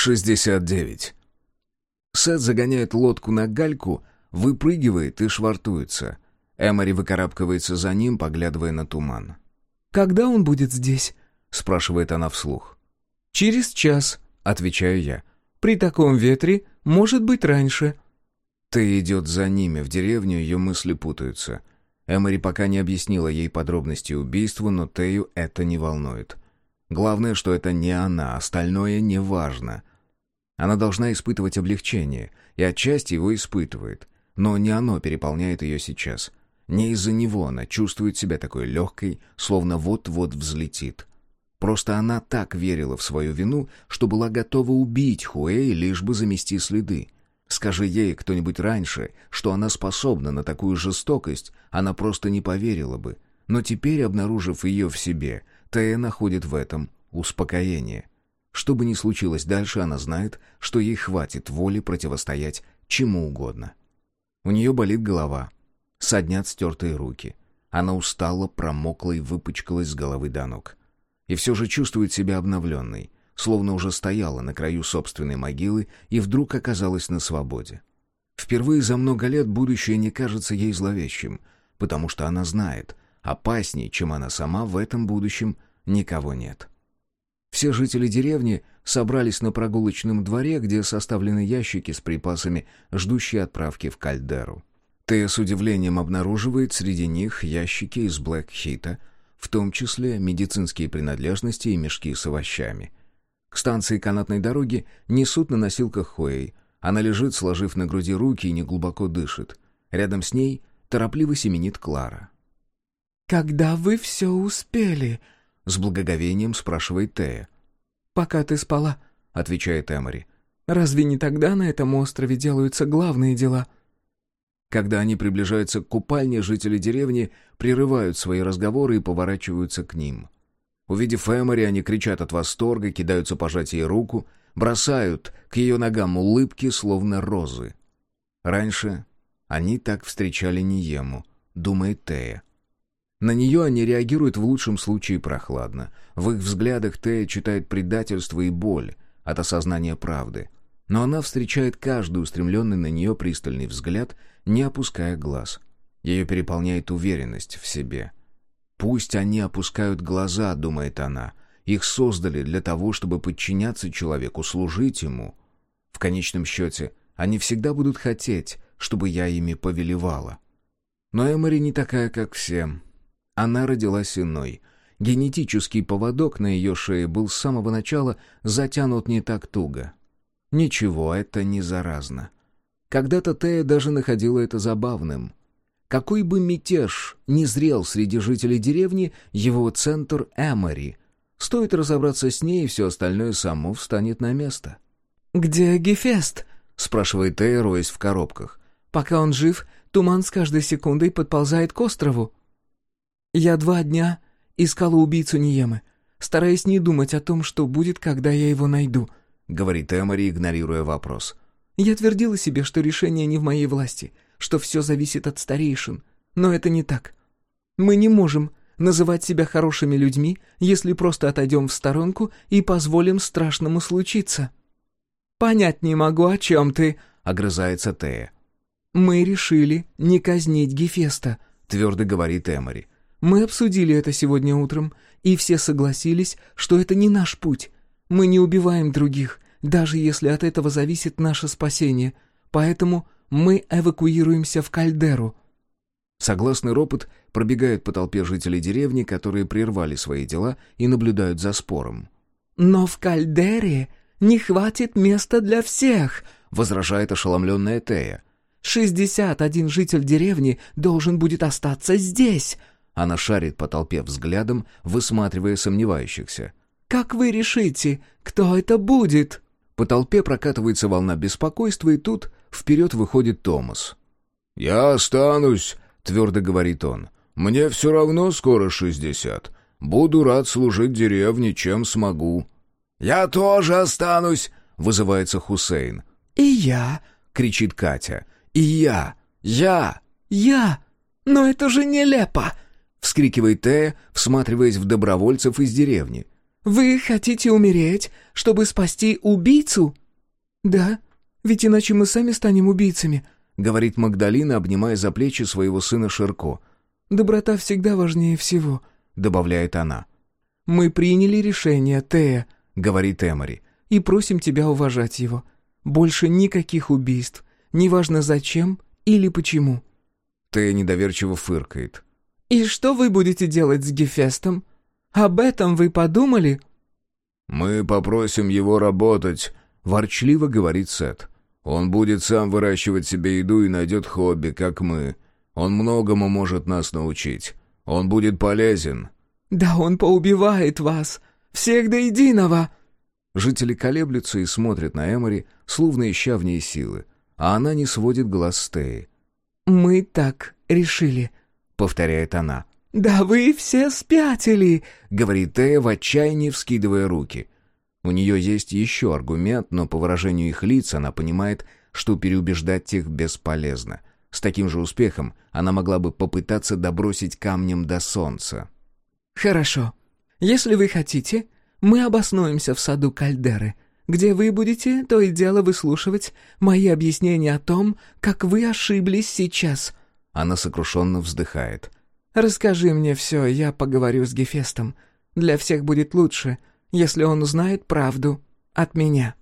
69. Сет загоняет лодку на гальку, выпрыгивает и швартуется. Эмори выкарабкивается за ним, поглядывая на туман. «Когда он будет здесь?» — спрашивает она вслух. «Через час», — отвечаю я. «При таком ветре, может быть, раньше». Ты идет за ними, в деревню ее мысли путаются. Эмори пока не объяснила ей подробности убийства, но Тею это не волнует. Главное, что это не она, остальное не важно. Она должна испытывать облегчение, и отчасти его испытывает. Но не оно переполняет ее сейчас. Не из-за него она чувствует себя такой легкой, словно вот-вот взлетит. Просто она так верила в свою вину, что была готова убить Хуэй, лишь бы замести следы. Скажи ей кто-нибудь раньше, что она способна на такую жестокость, она просто не поверила бы. Но теперь, обнаружив ее в себе, Тея находит в этом успокоение. Что бы ни случилось дальше, она знает, что ей хватит воли противостоять чему угодно. У нее болит голова, соднят стертые руки. Она устала, промокла и выпачкалась с головы до ног. И все же чувствует себя обновленной, словно уже стояла на краю собственной могилы и вдруг оказалась на свободе. Впервые за много лет будущее не кажется ей зловещим, потому что она знает, опаснее, чем она сама, в этом будущем никого нет. Все жители деревни собрались на прогулочном дворе, где составлены ящики с припасами, ждущие отправки в кальдеру. Тея с удивлением обнаруживает среди них ящики из блэк-хита, в том числе медицинские принадлежности и мешки с овощами. К станции канатной дороги несут на носилках Хуэй. Она лежит, сложив на груди руки и неглубоко дышит. Рядом с ней торопливо семенит Клара. «Когда вы все успели?» — с благоговением спрашивает Тея. «Пока ты спала», — отвечает Эмори. «Разве не тогда на этом острове делаются главные дела?» Когда они приближаются к купальне, жители деревни прерывают свои разговоры и поворачиваются к ним. Увидев Эмори, они кричат от восторга, кидаются пожать ей руку, бросают к ее ногам улыбки, словно розы. Раньше они так встречали Ниему, думает Тея. На нее они реагируют в лучшем случае прохладно. В их взглядах Тея читает предательство и боль от осознания правды. Но она встречает каждый устремленный на нее пристальный взгляд, не опуская глаз. Ее переполняет уверенность в себе. «Пусть они опускают глаза», — думает она. «Их создали для того, чтобы подчиняться человеку, служить ему. В конечном счете, они всегда будут хотеть, чтобы я ими повелевала». Но Эмори не такая, как все. Она родилась иной. Генетический поводок на ее шее был с самого начала затянут не так туго. Ничего, это не заразно. Когда-то Тея даже находила это забавным. Какой бы мятеж ни зрел среди жителей деревни, его центр — Эмори. Стоит разобраться с ней, и все остальное само встанет на место. «Где Гефест?» — спрашивает Тея, роясь в коробках. «Пока он жив, туман с каждой секундой подползает к острову». Я два дня искала убийцу Ниемы, стараясь не думать о том, что будет, когда я его найду», — говорит Эмори, игнорируя вопрос. «Я твердила себе, что решение не в моей власти, что все зависит от старейшин, но это не так. Мы не можем называть себя хорошими людьми, если просто отойдем в сторонку и позволим страшному случиться». «Понять не могу, о чем ты», — огрызается Тея. «Мы решили не казнить Гефеста», — твердо говорит Эмори. Мы обсудили это сегодня утром, и все согласились, что это не наш путь. Мы не убиваем других, даже если от этого зависит наше спасение. Поэтому мы эвакуируемся в Кальдеру». Согласный ропот пробегает по толпе жителей деревни, которые прервали свои дела и наблюдают за спором. «Но в Кальдере не хватит места для всех», — возражает ошеломленная Тея. «Шестьдесят один житель деревни должен будет остаться здесь», она шарит по толпе взглядом, высматривая сомневающихся. «Как вы решите, кто это будет?» По толпе прокатывается волна беспокойства, и тут вперед выходит Томас. «Я останусь», — твердо говорит он. «Мне все равно скоро шестьдесят. Буду рад служить деревне, чем смогу». «Я тоже останусь», — вызывается Хусейн. «И я», — кричит Катя. «И я! Я! Я! Но это же нелепо!» — вскрикивает Тея, всматриваясь в добровольцев из деревни. Вы хотите умереть, чтобы спасти убийцу?» «Да, ведь иначе мы сами станем убийцами», — говорит Магдалина, обнимая за плечи своего сына Ширко. «Доброта всегда важнее всего», — добавляет она. «Мы приняли решение, Тея», — говорит Эмори, — «и просим тебя уважать его. Больше никаких убийств, неважно зачем или почему». Тея недоверчиво фыркает. «И что вы будете делать с Гефестом? Об этом вы подумали?» «Мы попросим его работать», — ворчливо говорит Сет. «Он будет сам выращивать себе еду и найдет хобби, как мы. Он многому может нас научить. Он будет полезен». «Да он поубивает вас! Всех до единого!» Жители колеблются и смотрят на Эмори, словно ища в ней силы, а она не сводит глаз с Теи. «Мы так решили», — повторяет она. «Да вы все спятили!» — говорит Тея в отчаянии, вскидывая руки. У нее есть еще аргумент, но по выражению их лиц она понимает, что переубеждать их бесполезно. С таким же успехом она могла бы попытаться добросить камнем до солнца. «Хорошо. Если вы хотите, мы обоснуемся в саду Кальдеры, где вы будете то и дело выслушивать мои объяснения о том, как вы ошиблись сейчас». Она сокрушенно вздыхает. «Расскажи мне все, я поговорю с Гефестом. Для всех будет лучше, если он узнает правду от меня».